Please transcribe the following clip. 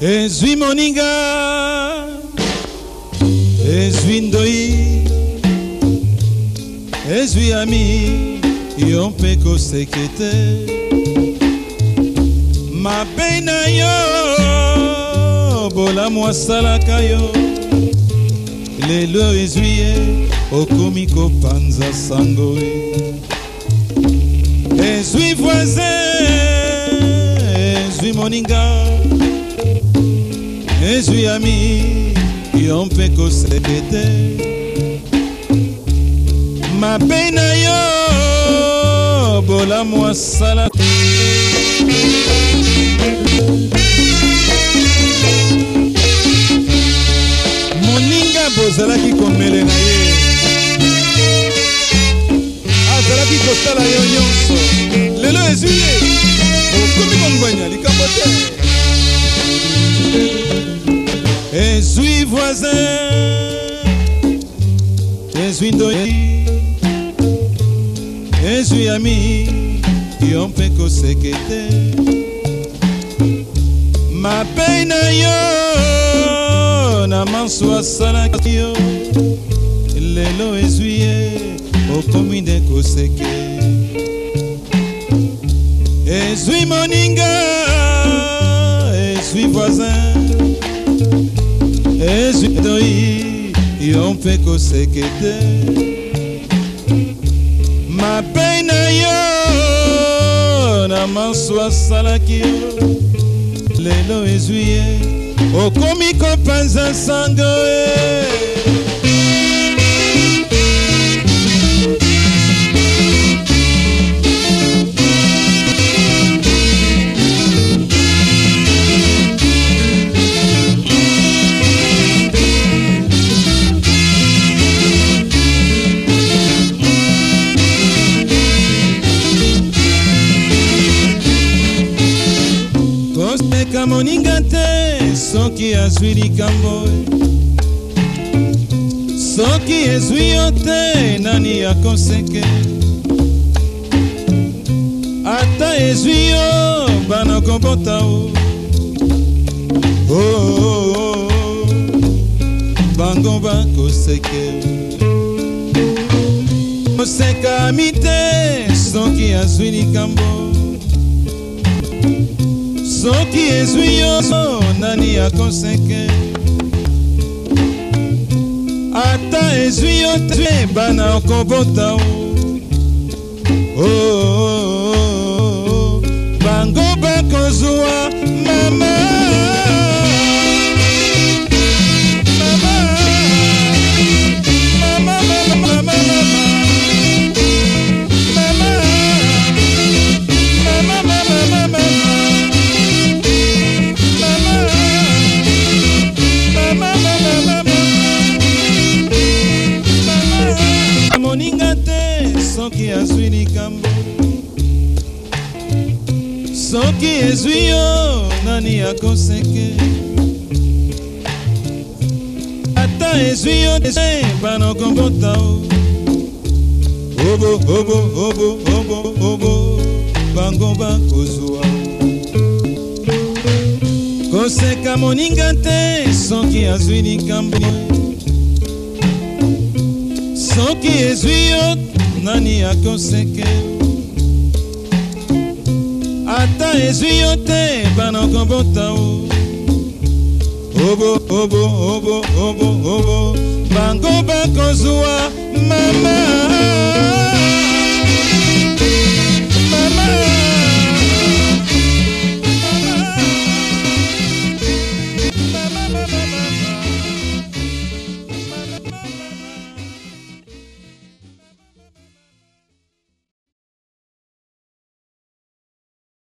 ezwi moninga ezwi ndoi ezwi ami yo mpe koseke te mabe na yo bolamu asalaka yo lelo ezwi ye okomi kopanza sango ezwi voisin yesu yami yo mpe koseke te mabe na yo bolamu asala moninga bozalaki kon Et suis voisin, et suis doyé, et suis ami, qui on fait que c'est Ma peine yo, na les salakio, et ezuye, au comité que c'est Et suis moninga, et suis voisin. ezwi toyi yo mpe koseke te mapei na yo na manso asalaki yo lelo ezwi ye okomi kopanza sango e eh. ezalaka moninga te soki azwi likambo soki ezwi yo te nani akoseke ata ezwi yo bana kobota o oh, oh, oh. bango bakoseke koseka mi te soki azwi likambo soki ezwi yo nani akoseke ata ezwi yo te bana okobota o oh, oh, oh, bango bakozwa mama soki azwi likambo soki ezwi yo nani akoseke ata ezwi yo dese banokobota o obo obo obo obo obo bango bakozwa koseka moninga te soki azwi likambo soki ezwi yo nani akoseke ata ezwi yo te banakobota o obo obo obo obo obo bango bakozwa mama